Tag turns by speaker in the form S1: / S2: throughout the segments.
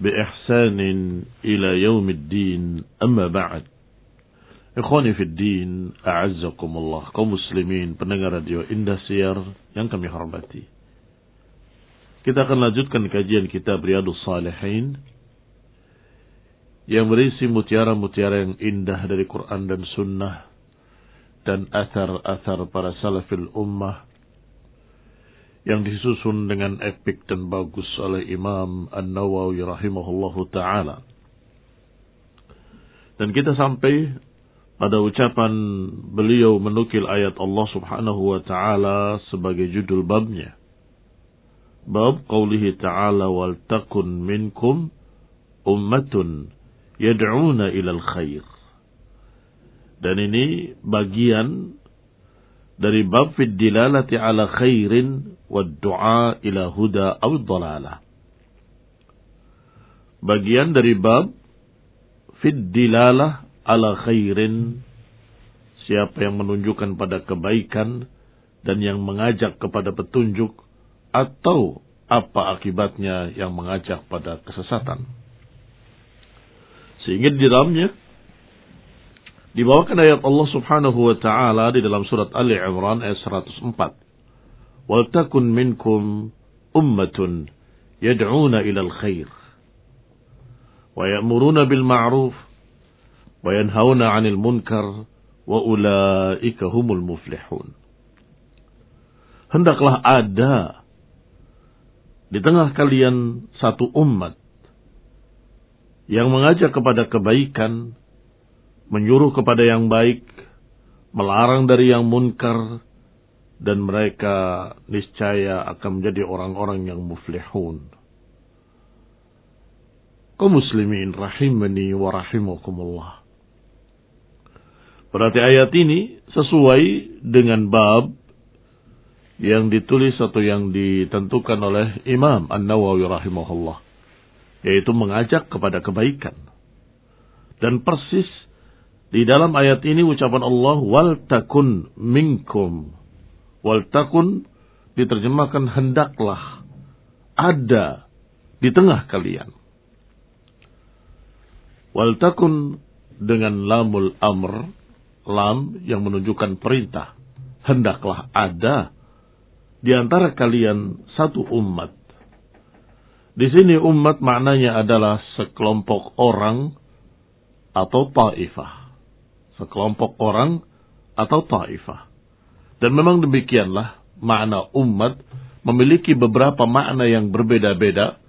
S1: بإحسان إلى يوم الدين أما بعد Ikhwani fi din, a'azzakumullah, kaum muslimin, pendengar radio Indah Siar yang kami hormati. Kita akan lanjutkan kajian kitab Riyadus Salihin yang berisi mutiara-mutiara yang indah dari Quran dan Sunnah dan athar-athar para salafil ummah yang disusun dengan epik dan bagus oleh Imam An-Nawawi rahimahullahu taala. Dan kita sampai pada ucapan beliau menukil ayat Allah Subhanahu wa taala sebagai judul babnya. Bab qaulihi ta'ala wal takun minkum ummatun yad'una ilal khair. Dan ini bagian dari bab fid dilalati ala khairin wad du'a ila huda aw dhalalah. Bagian dari bab fid dilalah ala khairin siapa yang menunjukkan pada kebaikan dan yang mengajak kepada petunjuk atau apa akibatnya yang mengajak pada kesesatan. Sehingga di dalamnya dibawakan ayat Allah Subhanahu wa taala di dalam surat Ali Imran ayat 104. Wal takun minkum ummatun yad'una ila al-khair wa ya'muruna bil ma'ruf wa yanhauna 'anil munkar wa ulaika humul muflihun. Hendaklah ada di tengah kalian satu umat yang mengajak kepada kebaikan, menyuruh kepada yang baik, melarang dari yang munkar, dan mereka niscaya akan menjadi orang-orang yang muflihun. Kau muslimin rahimani wa rahimakumullah. Berarti ayat ini sesuai dengan bab yang ditulis atau yang ditentukan oleh Imam An-Nawawi rahimahullah yaitu mengajak kepada kebaikan. Dan persis di dalam ayat ini ucapan Allah wal takun minkum. Wal takun diterjemahkan hendaklah ada di tengah kalian. Wal takun dengan lamul amr, lam yang menunjukkan perintah. Hendaklah ada di antara kalian satu umat di sini umat maknanya adalah sekelompok orang atau ta'ifah. Sekelompok orang atau ta'ifah. Dan memang demikianlah makna umat memiliki beberapa makna yang berbeda-beda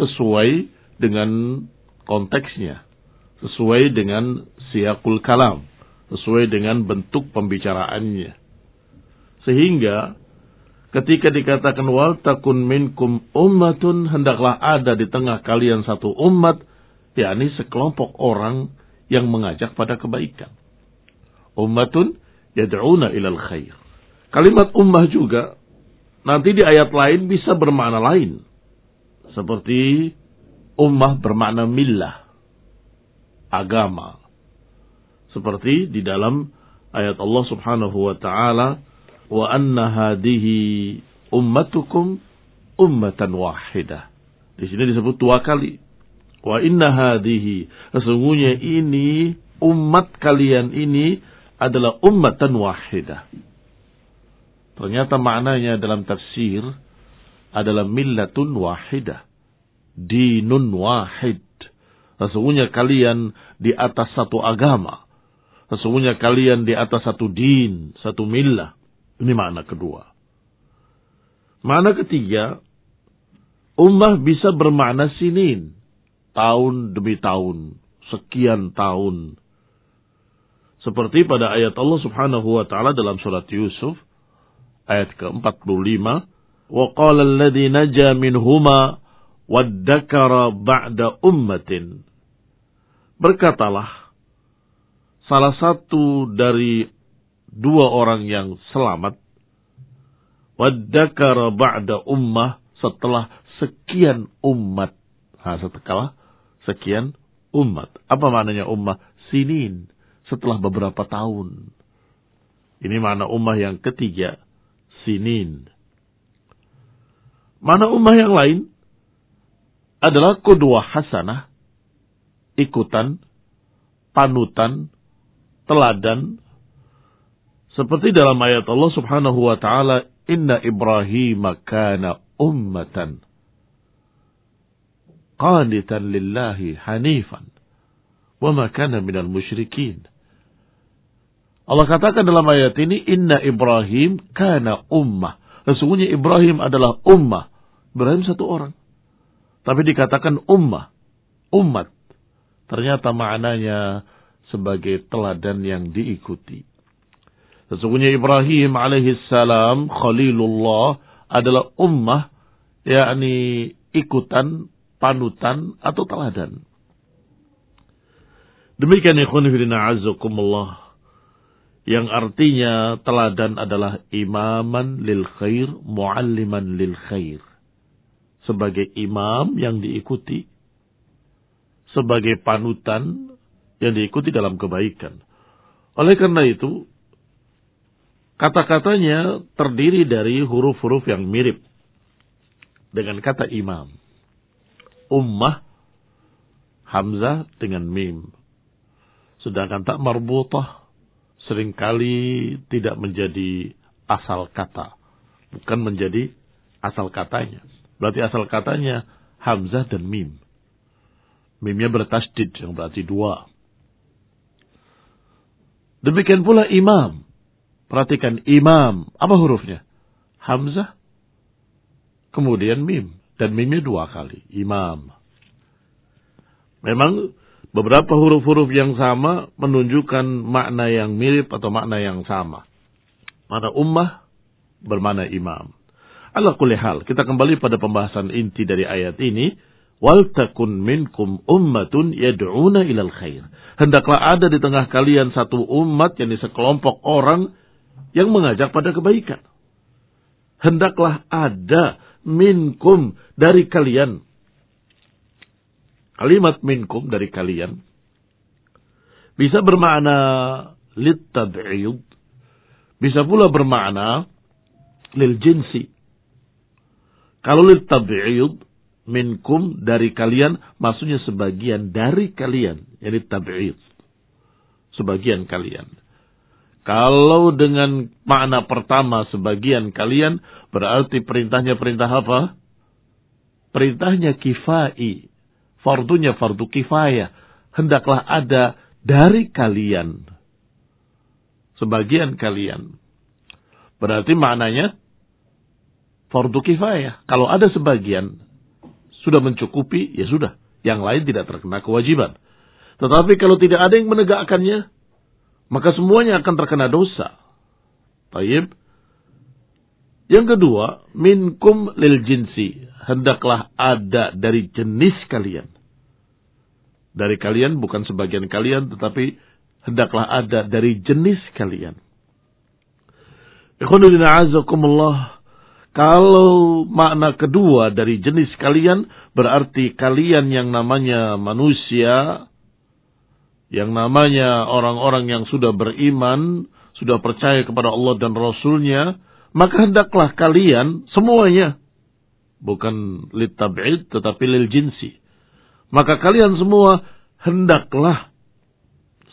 S1: sesuai dengan konteksnya. Sesuai dengan siakul kalam. Sesuai dengan bentuk pembicaraannya. Sehingga Ketika dikatakan wal takun minkum ummatun hendaklah ada di tengah kalian satu umat, yakni sekelompok orang yang mengajak pada kebaikan. Ummatun yad'una ilal khair. Kalimat ummah juga nanti di ayat lain bisa bermakna lain. Seperti ummah bermakna millah, agama. Seperti di dalam ayat Allah Subhanahu wa taala wa anna hadhihi ummatukum ummatan wahidah. Di sini disebut dua kali. Wa inna hadhihi sesungguhnya ini umat kalian ini adalah ummatan wahidah. Ternyata maknanya dalam tafsir adalah millatun wahidah. Dinun wahid. Sesungguhnya kalian di atas satu agama. Sesungguhnya kalian di atas satu din, satu milah. Ini makna kedua. Makna ketiga, ummah bisa bermakna sinin. Tahun demi tahun. Sekian tahun. Seperti pada ayat Allah Subhanahu wa taala dalam surat Yusuf ayat ke-45, "Wa qala alladhi naja minhuma waddakara ba'da ummatin." Berkatalah salah satu dari dua orang yang selamat waddakara ba'da ummah setelah sekian umat. Nah, setelah sekian umat. Apa maknanya ummah? Sinin setelah beberapa tahun. Ini mana ummah yang ketiga. Sinin. Mana ummah yang lain? Adalah kedua hasanah. Ikutan. Panutan. Teladan seperti dalam ayat Allah subhanahu wa ta'ala, Inna Ibrahim kana ummatan. Qanitan lillahi hanifan. Wa ma kana minal musyrikin. Allah katakan dalam ayat ini, Inna Ibrahim kana ummah. Sesungguhnya Ibrahim adalah ummah. Ibrahim satu orang. Tapi dikatakan ummah. Umat. Ternyata maknanya sebagai teladan yang diikuti. Sesungguhnya Ibrahim alaihissalam Khalilullah adalah ummah yakni ikutan, panutan atau teladan. Demikian ikhwan fillah azakumullah yang artinya teladan adalah imaman lil khair, mualliman lil khair. Sebagai imam yang diikuti, sebagai panutan yang diikuti dalam kebaikan. Oleh karena itu, Kata-katanya terdiri dari huruf-huruf yang mirip dengan kata imam. Ummah, Hamzah dengan mim. Sedangkan tak marbutah sering kali tidak menjadi asal kata. Bukan menjadi asal katanya. Berarti asal katanya Hamzah dan mim. Mimnya bertasdid yang berarti dua. Demikian pula imam. Perhatikan imam. Apa hurufnya? Hamzah. Kemudian mim. Dan mimnya dua kali. Imam. Memang beberapa huruf-huruf yang sama menunjukkan makna yang mirip atau makna yang sama. Mana ummah bermakna imam. Kulihal. Kita kembali pada pembahasan inti dari ayat ini. Wal takun minkum ummatun yad'una ilal khair. Hendaklah ada di tengah kalian satu umat, yang sekelompok orang yang mengajak pada kebaikan. Hendaklah ada minkum dari kalian. Kalimat minkum dari kalian bisa bermakna litab'id, bisa pula bermakna lil jinsi. Kalau litab'id minkum dari kalian maksudnya sebagian dari kalian, jadi tab'id. Sebagian kalian. Kalau dengan makna pertama sebagian kalian, berarti perintahnya perintah apa? Perintahnya kifai. Fardunya fardu kifayah. Hendaklah ada dari kalian. Sebagian kalian. Berarti maknanya fardu kifayah. Kalau ada sebagian, sudah mencukupi, ya sudah. Yang lain tidak terkena kewajiban. Tetapi kalau tidak ada yang menegakkannya, maka semuanya akan terkena dosa. Taib. Yang kedua, minkum lil jinsi. Hendaklah ada dari jenis kalian. Dari kalian bukan sebagian kalian, tetapi hendaklah ada dari jenis kalian. Kalau makna kedua dari jenis kalian, berarti kalian yang namanya manusia, yang namanya orang-orang yang sudah beriman, sudah percaya kepada Allah dan Rasulnya, maka hendaklah kalian semuanya, bukan litab'id tetapi lil jinsi. Maka kalian semua hendaklah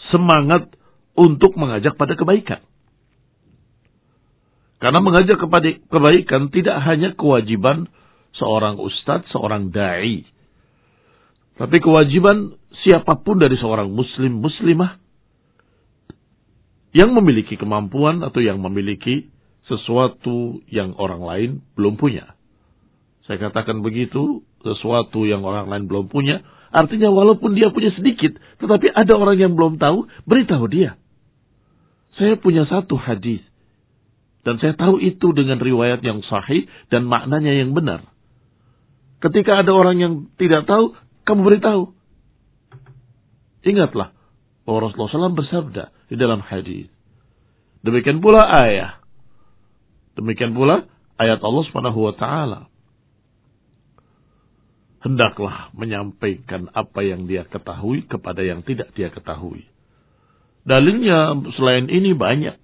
S1: semangat untuk mengajak pada kebaikan. Karena mengajak kepada kebaikan tidak hanya kewajiban seorang ustadz, seorang da'i. Tapi kewajiban siapa pun dari seorang muslim muslimah yang memiliki kemampuan atau yang memiliki sesuatu yang orang lain belum punya. Saya katakan begitu, sesuatu yang orang lain belum punya, artinya walaupun dia punya sedikit, tetapi ada orang yang belum tahu, beritahu dia. Saya punya satu hadis dan saya tahu itu dengan riwayat yang sahih dan maknanya yang benar. Ketika ada orang yang tidak tahu, kamu beritahu. Ingatlah bahwa Rasulullah SAW bersabda di dalam hadis. Demikian pula ayat. Demikian pula ayat Allah Subhanahu wa taala. Hendaklah menyampaikan apa yang dia ketahui kepada yang tidak dia ketahui. Dalilnya selain ini banyak.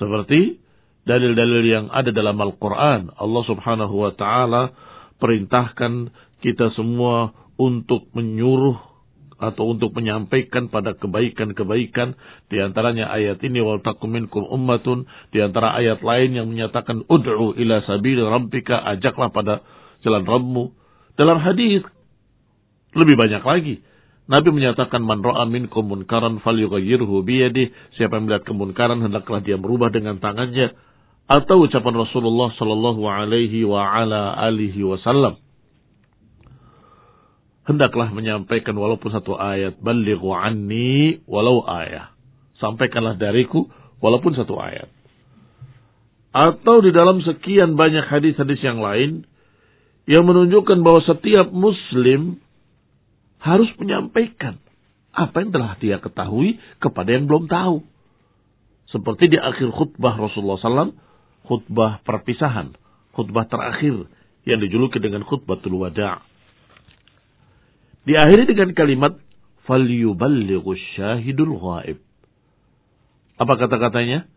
S1: Seperti dalil-dalil yang ada dalam Al-Quran. Allah subhanahu wa ta'ala perintahkan kita semua untuk menyuruh atau untuk menyampaikan pada kebaikan-kebaikan di antaranya ayat ini wal takum minkum ummatun di antara ayat lain yang menyatakan ud'u ila sabil rabbika ajaklah pada jalan Rabbmu dalam hadis lebih banyak lagi Nabi menyatakan man ra'a minkum munkaran falyughayyirhu. Siapa yang melihat kemunkaran hendaklah dia merubah dengan tangannya. Atau ucapan Rasulullah sallallahu alaihi wa ala alihi wasallam. Hendaklah menyampaikan walaupun satu ayat. Balighu anni walau ayat. Sampaikanlah dariku walaupun satu ayat. Atau di dalam sekian banyak hadis-hadis yang lain yang menunjukkan bahwa setiap muslim harus menyampaikan apa yang telah dia ketahui kepada yang belum tahu. Seperti di akhir khutbah Rasulullah SAW, khutbah perpisahan, khutbah terakhir yang dijuluki dengan khutbah wada'. Diakhiri dengan kalimat فَلْيُبَلِّغُ الشَّاهِدُ الْغَائِبُ Apa kata-katanya?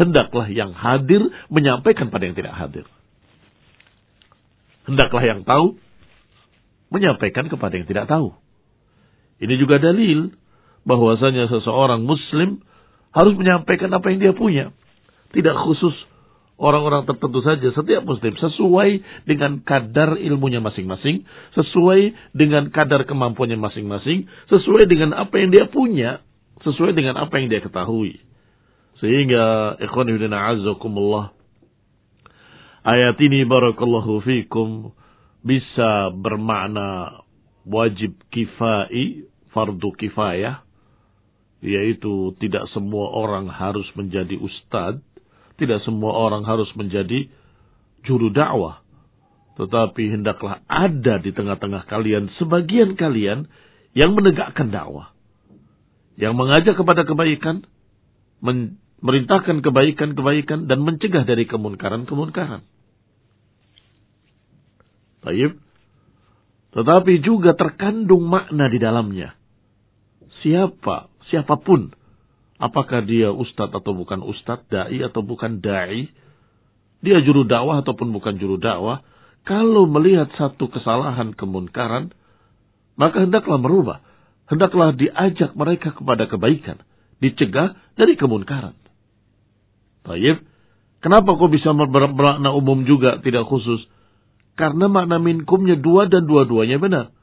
S1: Hendaklah yang hadir menyampaikan pada yang tidak hadir. Hendaklah yang tahu menyampaikan kepada yang tidak tahu. Ini juga dalil bahwasanya seseorang muslim harus menyampaikan apa yang dia punya. Tidak khusus orang-orang tertentu saja, setiap muslim sesuai dengan kadar ilmunya masing-masing, sesuai dengan kadar kemampuannya masing-masing, sesuai dengan apa yang dia punya sesuai dengan apa yang dia ketahui. Sehingga ikhwan ibn a'azzakumullah ayat ini barakallahu fikum bisa bermakna wajib kifai, fardu kifayah, yaitu tidak semua orang harus menjadi ustadz, tidak semua orang harus menjadi juru dakwah. Tetapi hendaklah ada di tengah-tengah kalian sebagian kalian yang menegakkan dakwah. Yang mengajak kepada kebaikan, memerintahkan kebaikan-kebaikan, dan mencegah dari kemunkaran-kemunkaran. Taib. Tetapi juga terkandung makna di dalamnya. Siapa, siapa pun, apakah dia ustadz atau bukan ustadz, dai atau bukan dai, dia juru dakwah ataupun bukan juru dakwah, kalau melihat satu kesalahan kemunkaran, maka hendaklah merubah. Hendaklah diajak mereka kepada kebaikan. Dicegah dari kemunkaran. Taib. Kenapa kok bisa bermakna umum juga, tidak khusus? Karena makna minkumnya dua dan dua-duanya benar.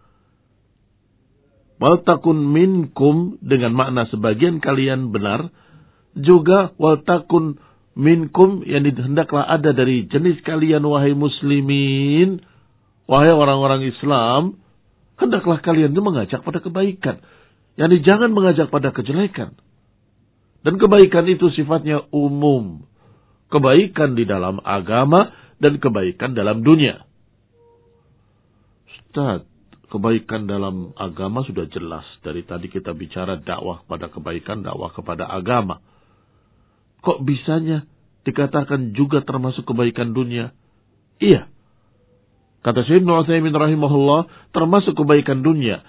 S1: Waltakun minkum dengan makna sebagian kalian benar. Juga waltakun minkum yang hendaklah ada dari jenis kalian wahai muslimin. Wahai orang-orang Islam. Hendaklah kalian itu mengajak pada kebaikan. Yani jangan mengajak pada kejelekan. Dan kebaikan itu sifatnya umum. Kebaikan di dalam agama dan kebaikan dalam dunia. Ustaz, kebaikan dalam agama sudah jelas. Dari tadi kita bicara dakwah pada kebaikan, dakwah kepada agama. Kok bisanya dikatakan juga termasuk kebaikan dunia? Iya. Kata Sayyidina Utsaimin rahimahullah, termasuk kebaikan dunia.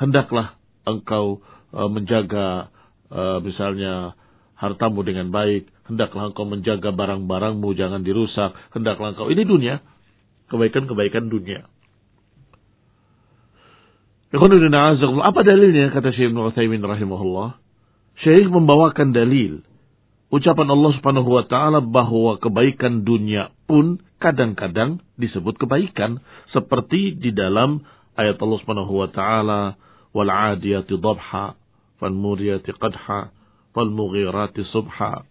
S1: Hendaklah engkau uh, menjaga uh, misalnya hartamu dengan baik. Hendaklah engkau menjaga barang-barangmu jangan dirusak. Hendaklah engkau ini dunia, kebaikan-kebaikan dunia. Apa dalilnya kata Syekh Ibn Uthaymin rahimahullah? Syekh membawakan dalil. Ucapan Allah subhanahu wa ta'ala bahwa kebaikan dunia pun kadang-kadang disebut kebaikan seperti di dalam ayat Allah Subhanahu wa taala wal 'adiyati dhabha fal muriyati qadha fal mughirati subha.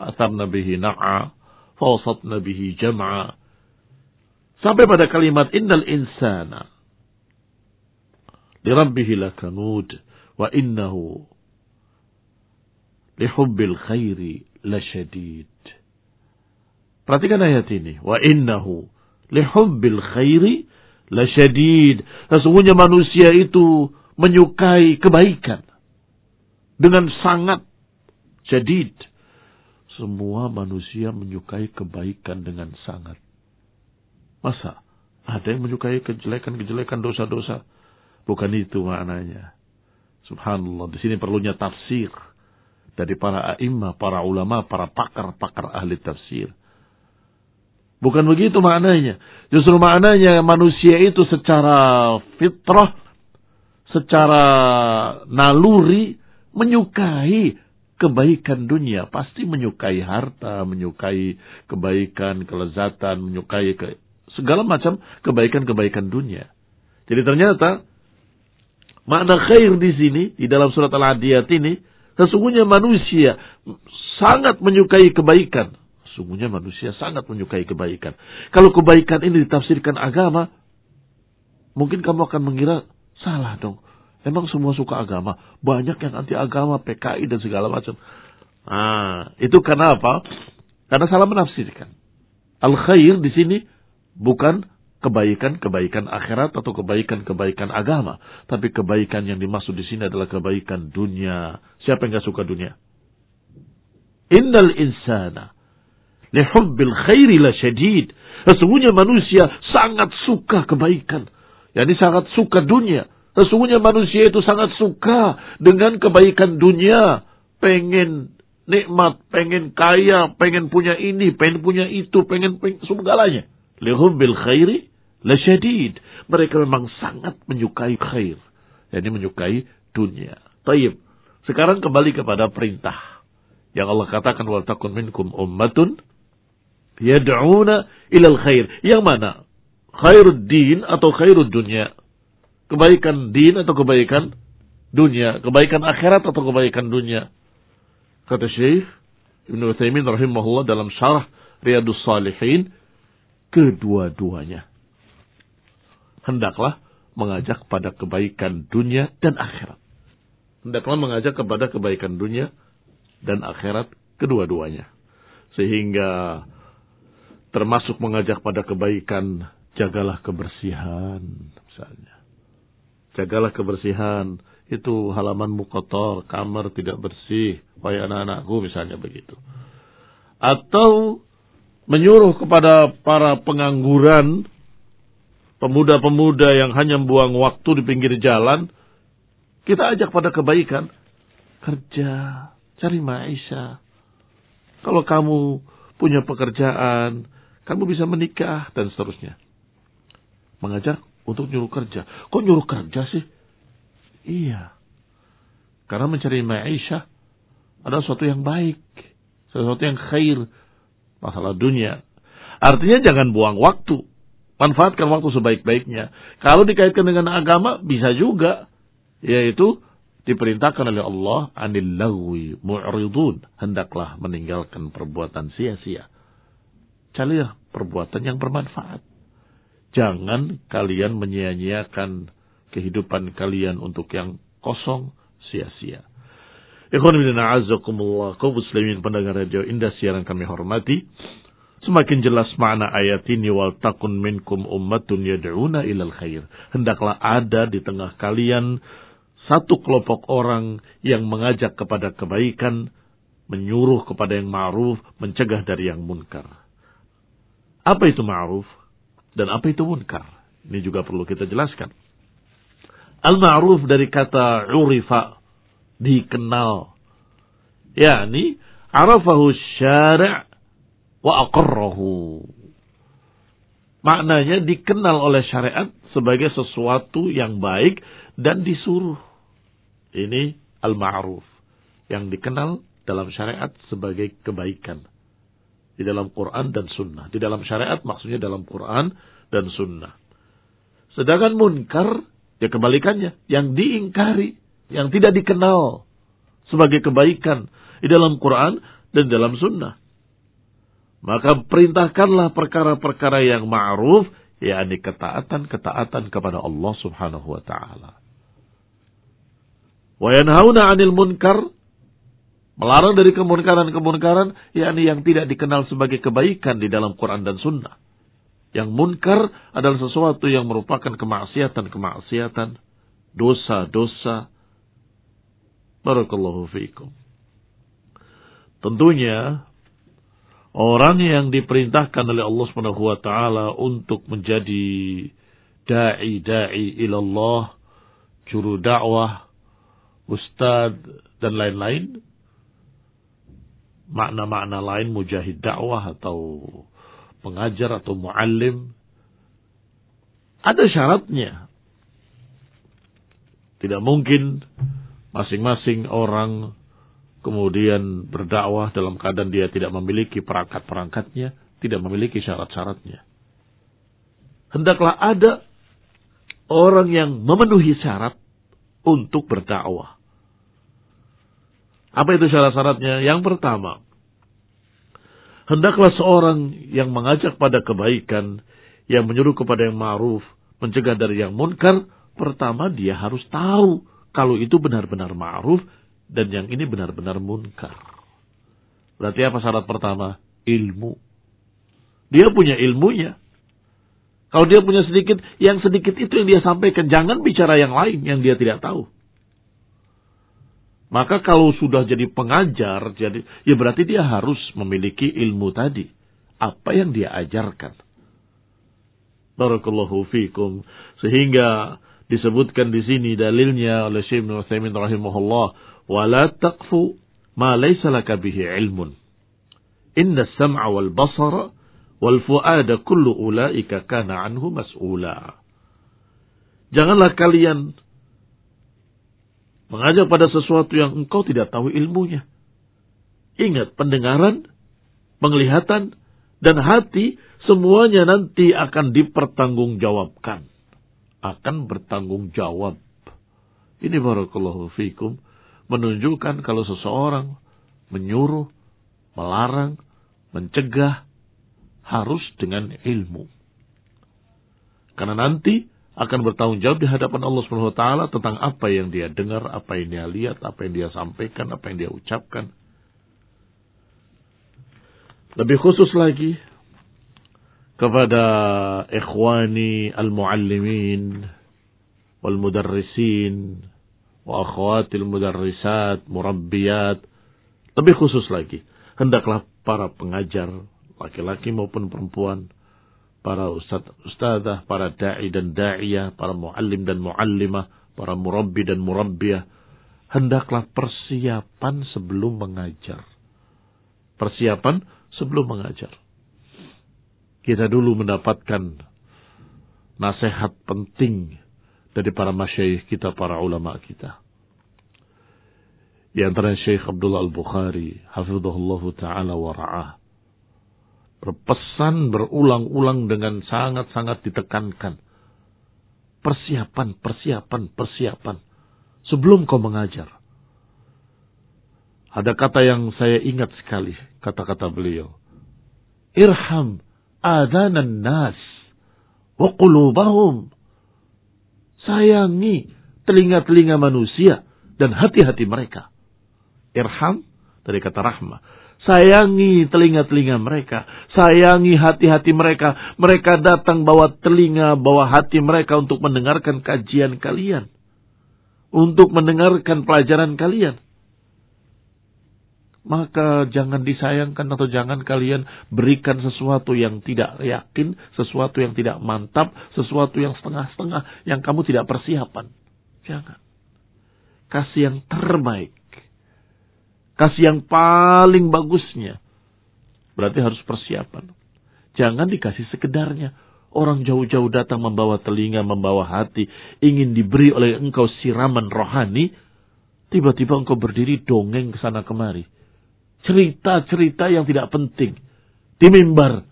S1: Atharna bihi na'a fawsatna bihi jam'a. Sampai pada kalimat innal insana li rabbih lakanud wa innahu li hubbil khairi lasyadid Perhatikan ayat ini. Wa innahu lihubbil khairi lasyadid. Sesungguhnya manusia itu menyukai kebaikan. Dengan sangat jadid. Semua manusia menyukai kebaikan dengan sangat. Masa ada yang menyukai kejelekan-kejelekan dosa-dosa? Bukan itu maknanya. Subhanallah. Di sini perlunya tafsir dari para a'immah, para ulama, para pakar-pakar ahli tafsir. Bukan begitu maknanya. Justru maknanya manusia itu secara fitrah, secara naluri menyukai kebaikan dunia. Pasti menyukai harta, menyukai kebaikan, kelezatan, menyukai ke, segala macam kebaikan-kebaikan dunia. Jadi ternyata makna khair di sini di dalam surat Al-Adiyat ini sesungguhnya manusia sangat menyukai kebaikan Sungguhnya manusia sangat menyukai kebaikan. Kalau kebaikan ini ditafsirkan agama, mungkin kamu akan mengira salah dong. Emang semua suka agama. Banyak yang anti agama, PKI dan segala macam. Ah, itu karena apa? Karena salah menafsirkan. Al khair di sini bukan kebaikan-kebaikan akhirat atau kebaikan-kebaikan agama, tapi kebaikan yang dimaksud di sini adalah kebaikan dunia. Siapa yang gak suka dunia? Innal insana Lihubbil khairi la syadid. Sesungguhnya manusia sangat suka kebaikan. Yani sangat suka dunia. Sesungguhnya manusia itu sangat suka dengan kebaikan dunia. Pengen nikmat, pengen kaya, pengen punya ini, pengen punya itu, pengen, pengen segalanya. Lihubbil khairi la syadid. Mereka memang sangat menyukai khair. Yani menyukai dunia. Taib. Sekarang kembali kepada perintah. Yang Allah katakan wal takun minkum ummatun Yad'una ilal khair. Yang mana? Khairud din atau khairud dunia? Kebaikan din atau kebaikan dunia? Kebaikan akhirat atau kebaikan dunia? Kata Syekh Ibn Uthaymin rahimahullah dalam syarah Riyadus Salihin, kedua-duanya. Hendaklah mengajak pada kebaikan dunia dan akhirat. Hendaklah mengajak kepada kebaikan dunia dan akhirat kedua-duanya. Sehingga termasuk mengajak pada kebaikan, jagalah kebersihan misalnya. Jagalah kebersihan, itu halamanmu kotor, kamar tidak bersih, wahai anak-anakku misalnya begitu. Atau menyuruh kepada para pengangguran, pemuda-pemuda yang hanya buang waktu di pinggir jalan, kita ajak pada kebaikan. Kerja, cari maisha. Kalau kamu punya pekerjaan, kamu bisa menikah dan seterusnya. Mengajak untuk nyuruh kerja. Kok nyuruh kerja sih? Iya. Karena mencari maisha adalah sesuatu yang baik. Sesuatu yang khair. Masalah dunia. Artinya jangan buang waktu. Manfaatkan waktu sebaik-baiknya. Kalau dikaitkan dengan agama, bisa juga. Yaitu diperintahkan oleh Allah anil lagwi mu'ridun hendaklah meninggalkan perbuatan sia-sia carilah perbuatan yang bermanfaat. Jangan kalian menyia-nyiakan kehidupan kalian untuk yang kosong sia-sia. Ikhwan bin a'azakumullah, kaum muslimin pendengar radio indah siaran kami hormati. Semakin jelas makna ayat ini wal takun minkum ummatun yad'una ilal khair. Hendaklah ada di tengah kalian satu kelompok orang yang mengajak kepada kebaikan, menyuruh kepada yang ma'ruf, mencegah dari yang munkar. Apa itu ma'ruf dan apa itu munkar? Ini juga perlu kita jelaskan. Al-ma'ruf dari kata urifa, dikenal. Yani, arafahu syari' wa aqarrahu. Maknanya dikenal oleh syariat sebagai sesuatu yang baik dan disuruh. Ini al-ma'ruf. Yang dikenal dalam syariat sebagai kebaikan. Di dalam Quran dan Sunnah. Di dalam syariat maksudnya dalam Quran dan Sunnah. Sedangkan munkar, ya kebalikannya. Yang diingkari, yang tidak dikenal sebagai kebaikan di dalam Quran dan dalam Sunnah. Maka perintahkanlah perkara-perkara yang ma'ruf, yakni ketaatan-ketaatan kepada Allah subhanahu wa ta'ala. Wa yanhauna 'anil munkar melarang dari kemunkaran-kemunkaran yakni yang tidak dikenal sebagai kebaikan di dalam Quran dan Sunnah. Yang munkar adalah sesuatu yang merupakan kemaksiatan-kemaksiatan, dosa-dosa. Barakallahu fiikum. Tentunya orang yang diperintahkan oleh Allah taala untuk menjadi dai-dai ilallah, juru dakwah, ustad dan lain-lain makna-makna lain mujahid dakwah atau pengajar atau muallim ada syaratnya tidak mungkin masing-masing orang kemudian berdakwah dalam keadaan dia tidak memiliki perangkat-perangkatnya, tidak memiliki syarat-syaratnya. Hendaklah ada orang yang memenuhi syarat untuk berdakwah. Apa itu syarat-syaratnya? Yang pertama, hendaklah seorang yang mengajak pada kebaikan, yang menyuruh kepada yang ma'ruf, mencegah dari yang munkar, pertama dia harus tahu kalau itu benar-benar ma'ruf dan yang ini benar-benar munkar. Berarti apa syarat pertama? Ilmu. Dia punya ilmunya. Kalau dia punya sedikit, yang sedikit itu yang dia sampaikan. Jangan bicara yang lain yang dia tidak tahu. Maka kalau sudah jadi pengajar, jadi ya berarti dia harus memiliki ilmu tadi. Apa yang dia ajarkan. Barakallahu fikum. Sehingga disebutkan di sini dalilnya oleh Syekh Ibn Utsaimin rahimahullah, "Wala taqfu ma laysa laka bihi ilmun. Inna sam'a wal basara wal fuada kullu ulaika kana anhu mas'ula." Janganlah kalian mengajak pada sesuatu yang engkau tidak tahu ilmunya. Ingat, pendengaran, penglihatan, dan hati semuanya nanti akan dipertanggungjawabkan. Akan bertanggung jawab. Ini barakallahu fikum menunjukkan kalau seseorang menyuruh, melarang, mencegah harus dengan ilmu. Karena nanti akan bertanggung jawab di hadapan Allah Subhanahu wa taala tentang apa yang dia dengar, apa yang dia lihat, apa yang dia sampaikan, apa yang dia ucapkan. Lebih khusus lagi kepada ikhwani al-muallimin wal mudarrisin wa akhawatil mudarrisat, murabbiyat. Lebih khusus lagi, hendaklah para pengajar, laki-laki maupun perempuan, para ustad, ustadzah, para da'i dan da'iyah, para muallim dan muallimah, para murabbi dan murabbiyah, hendaklah persiapan sebelum mengajar. Persiapan sebelum mengajar. Kita dulu mendapatkan nasihat penting dari para masyayikh kita, para ulama kita. Di antara Syekh Abdullah Al-Bukhari, hafizahullah taala wa ra'ah. Berpesan berulang-ulang dengan sangat-sangat ditekankan. Persiapan, persiapan, persiapan. Sebelum kau mengajar. Ada kata yang saya ingat sekali, kata-kata beliau. Irham adanan nas wa qulubahum Sayangi telinga-telinga manusia dan hati-hati mereka. Irham dari kata rahmah. Sayangi telinga-telinga mereka. Sayangi hati-hati mereka. Mereka datang bawa telinga, bawa hati mereka untuk mendengarkan kajian kalian. Untuk mendengarkan pelajaran kalian maka jangan disayangkan atau jangan kalian berikan sesuatu yang tidak yakin, sesuatu yang tidak mantap, sesuatu yang setengah-setengah, yang kamu tidak persiapan. Jangan. Kasih yang terbaik. Kasih yang paling bagusnya. Berarti harus persiapan. Jangan dikasih sekedarnya. Orang jauh-jauh datang membawa telinga, membawa hati, ingin diberi oleh engkau siraman rohani, tiba-tiba engkau berdiri dongeng ke sana kemari cerita-cerita yang tidak penting. di mimbar.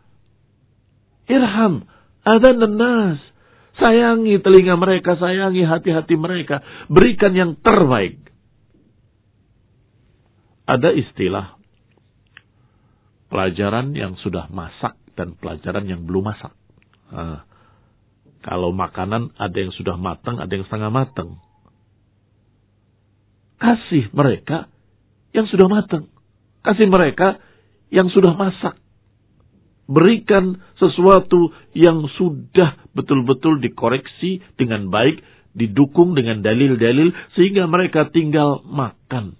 S1: Irham adzan nas. Sayangi telinga mereka, sayangi hati-hati mereka. Berikan yang terbaik. Ada istilah pelajaran yang sudah masak dan pelajaran yang belum masak. Nah, kalau makanan ada yang sudah matang, ada yang setengah matang. Kasih mereka yang sudah matang. Kasih mereka yang sudah masak berikan sesuatu yang sudah betul-betul dikoreksi dengan baik, didukung dengan dalil-dalil, sehingga mereka tinggal makan.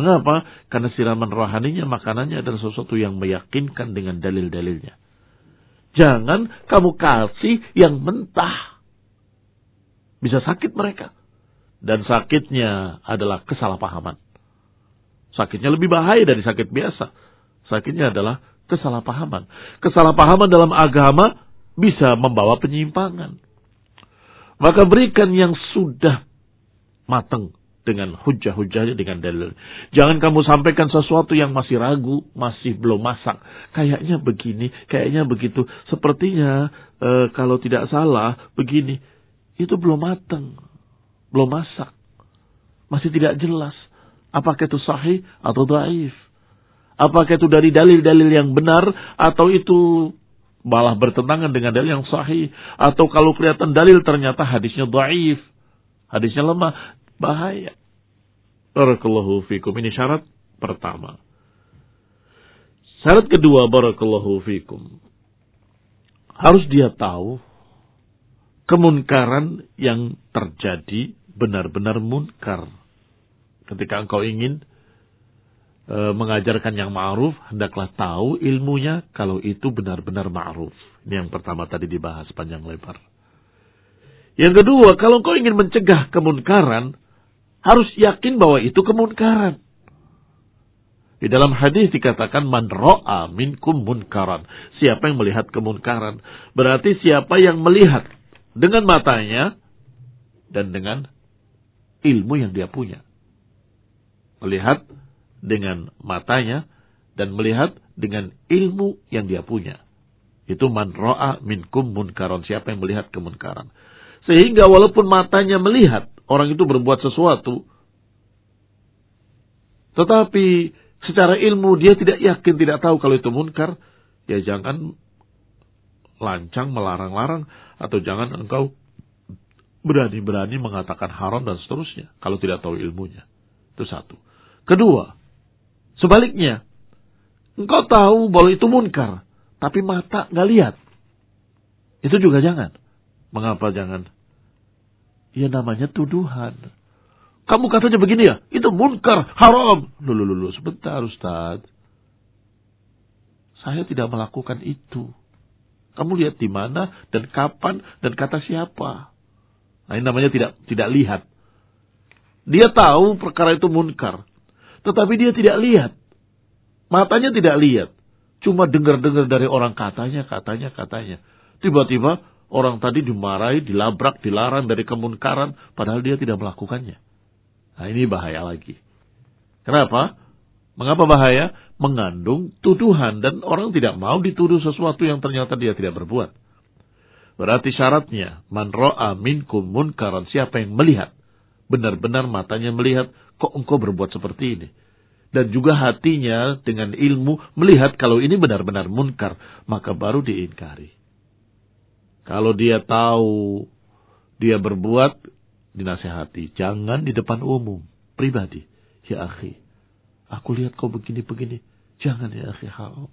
S1: Mengapa? Karena siraman rohaninya, makanannya adalah sesuatu yang meyakinkan dengan dalil-dalilnya. Jangan kamu kasih yang mentah. Bisa sakit mereka. Dan sakitnya adalah kesalahpahaman. Sakitnya lebih bahaya dari sakit biasa. Sakitnya adalah kesalahpahaman. Kesalahpahaman dalam agama bisa membawa penyimpangan. Maka berikan yang sudah matang dengan hujah-hujahnya dengan dalil. Jangan kamu sampaikan sesuatu yang masih ragu, masih belum masak. Kayaknya begini, kayaknya begitu. Sepertinya e, kalau tidak salah begini. Itu belum matang, belum masak. Masih tidak jelas apakah itu sahih atau daif. Apakah itu dari dalil-dalil yang benar atau itu malah bertentangan dengan dalil yang sahih atau kalau kelihatan dalil ternyata hadisnya dhaif, hadisnya lemah, bahaya. Barakallahu fikum. Ini syarat pertama. Syarat kedua, barakallahu fikum. Harus dia tahu kemunkaran yang terjadi benar-benar munkar. Ketika engkau ingin e, mengajarkan yang ma'ruf, hendaklah tahu ilmunya kalau itu benar-benar ma'ruf. Ini yang pertama tadi dibahas panjang lebar. Yang kedua, kalau kau ingin mencegah kemunkaran, harus yakin bahwa itu kemunkaran. Di dalam hadis dikatakan man ro'a minkum munkaran. Siapa yang melihat kemunkaran? Berarti siapa yang melihat dengan matanya dan dengan ilmu yang dia punya. Melihat dengan matanya dan melihat dengan ilmu yang dia punya. Itu man ro'a minkum munkaron. Siapa yang melihat kemunkaran. Sehingga walaupun matanya melihat orang itu berbuat sesuatu. Tetapi secara ilmu dia tidak yakin, tidak tahu kalau itu munkar. Ya jangan lancang melarang-larang. Atau jangan engkau berani-berani mengatakan haram dan seterusnya. Kalau tidak tahu ilmunya. Itu satu. Kedua, Sebaliknya, engkau tahu bahwa itu munkar, tapi mata nggak lihat. Itu juga jangan. Mengapa jangan? Ya namanya tuduhan. Kamu katanya begini ya, itu munkar, haram. Lulu, lulu, sebentar Ustaz. Saya tidak melakukan itu. Kamu lihat di mana dan kapan dan kata siapa. Nah, ini namanya tidak tidak lihat. Dia tahu perkara itu munkar. Tetapi dia tidak lihat. Matanya tidak lihat. Cuma dengar-dengar dari orang katanya, katanya, katanya. Tiba-tiba orang tadi dimarahi, dilabrak, dilarang dari kemunkaran. Padahal dia tidak melakukannya. Nah ini bahaya lagi. Kenapa? Mengapa bahaya? Mengandung tuduhan. Dan orang tidak mau dituduh sesuatu yang ternyata dia tidak berbuat. Berarti syaratnya, man ro'a minkum munkaran. Siapa yang melihat? Benar-benar matanya melihat Kok engkau berbuat seperti ini? Dan juga hatinya dengan ilmu melihat kalau ini benar-benar munkar. Maka baru diingkari. Kalau dia tahu dia berbuat, dinasehati. Jangan di depan umum, pribadi. Ya akhi, aku lihat kau begini-begini. Jangan ya akhi, hal.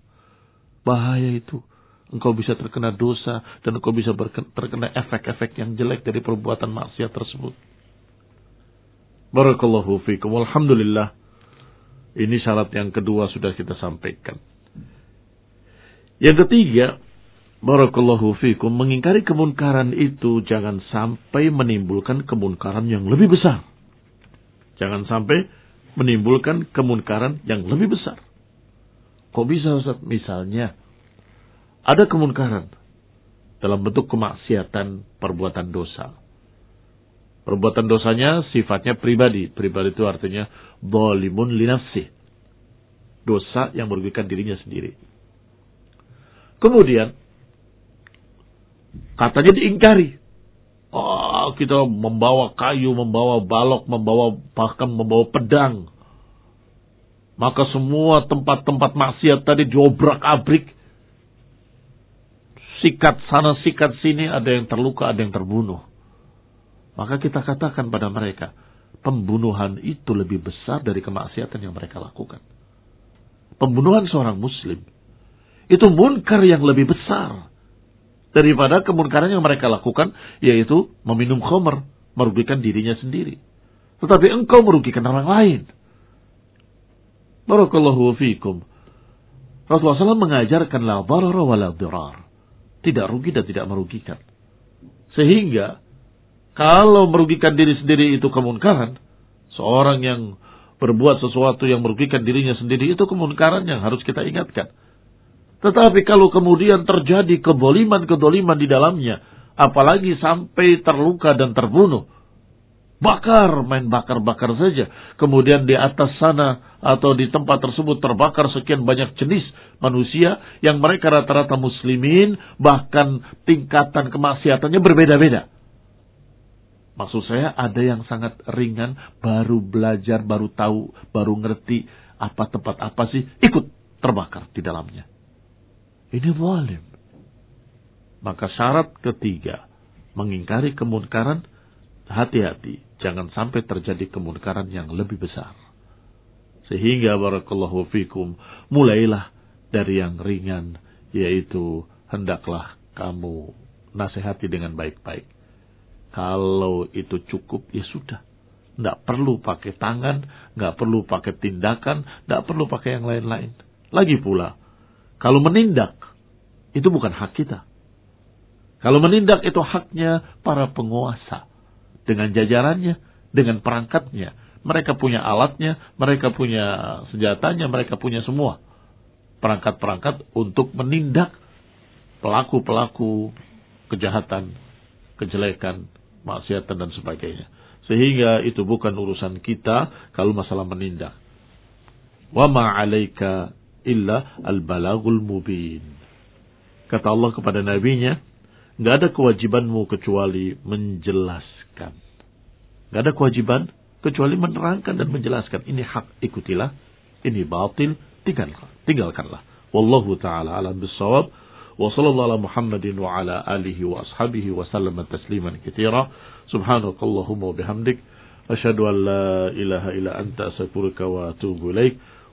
S1: Bahaya itu. Engkau bisa terkena dosa dan engkau bisa terkena efek-efek yang jelek dari perbuatan maksiat tersebut. Barakallahu fikum. Alhamdulillah. Ini syarat yang kedua sudah kita sampaikan. Yang ketiga, Barakallahu fikum, mengingkari kemunkaran itu jangan sampai menimbulkan kemunkaran yang lebih besar. Jangan sampai menimbulkan kemunkaran yang lebih besar. Kok bisa Ustaz? Misalnya, ada kemunkaran dalam bentuk kemaksiatan perbuatan dosa. Perbuatan dosanya sifatnya pribadi. Pribadi itu artinya bolimun linafsi. Dosa yang merugikan dirinya sendiri. Kemudian katanya diingkari. Oh, kita membawa kayu, membawa balok, membawa bahkan membawa pedang. Maka semua tempat-tempat maksiat tadi diobrak-abrik. Sikat sana, sikat sini, ada yang terluka, ada yang terbunuh. Maka kita katakan pada mereka, pembunuhan itu lebih besar dari kemaksiatan yang mereka lakukan. Pembunuhan seorang muslim itu munkar yang lebih besar daripada kemunkaran yang mereka lakukan yaitu meminum khamr, merugikan dirinya sendiri. Tetapi engkau merugikan orang lain. Barakallahu fiikum. Rasulullah SAW mengajarkan la darara wa la dirar. Tidak rugi dan tidak merugikan. Sehingga kalau merugikan diri sendiri itu kemunkaran, seorang yang berbuat sesuatu yang merugikan dirinya sendiri itu kemunkaran yang harus kita ingatkan. Tetapi kalau kemudian terjadi kedoliman-kedoliman di dalamnya, apalagi sampai terluka dan terbunuh, bakar, main bakar-bakar saja. Kemudian di atas sana atau di tempat tersebut terbakar sekian banyak jenis manusia yang mereka rata-rata muslimin, bahkan tingkatan kemaksiatannya berbeda-beda. Maksud saya ada yang sangat ringan, baru belajar, baru tahu, baru ngerti apa tempat apa sih, ikut terbakar di dalamnya. Ini zalim. Maka syarat ketiga, mengingkari kemunkaran, hati-hati, jangan sampai terjadi kemunkaran yang lebih besar. Sehingga barakallahu fikum, mulailah dari yang ringan, yaitu hendaklah kamu nasihati dengan baik-baik kalau itu cukup, ya sudah. Tidak perlu pakai tangan, nggak perlu pakai tindakan, nggak perlu pakai yang lain-lain. Lagi pula, kalau menindak, itu bukan hak kita. Kalau menindak itu haknya para penguasa. Dengan jajarannya, dengan perangkatnya. Mereka punya alatnya, mereka punya senjatanya, mereka punya semua. Perangkat-perangkat untuk menindak pelaku-pelaku kejahatan, kejelekan, maksiatan dan sebagainya. Sehingga itu bukan urusan kita kalau masalah menindak. Wa ma'alaika illa al-balagul mubin. Kata Allah kepada nabinya, nggak ada kewajibanmu kecuali menjelaskan. Nggak ada kewajiban kecuali menerangkan dan menjelaskan. Ini hak, ikutilah. Ini batil, tinggalkan, tinggalkanlah. Wallahu ta'ala alam bisawab. Wa sallallahu ala Muhammadin wa ala alihi wa wa tasliman bihamdik. Ashadu ilaha ila anta asakurka wa.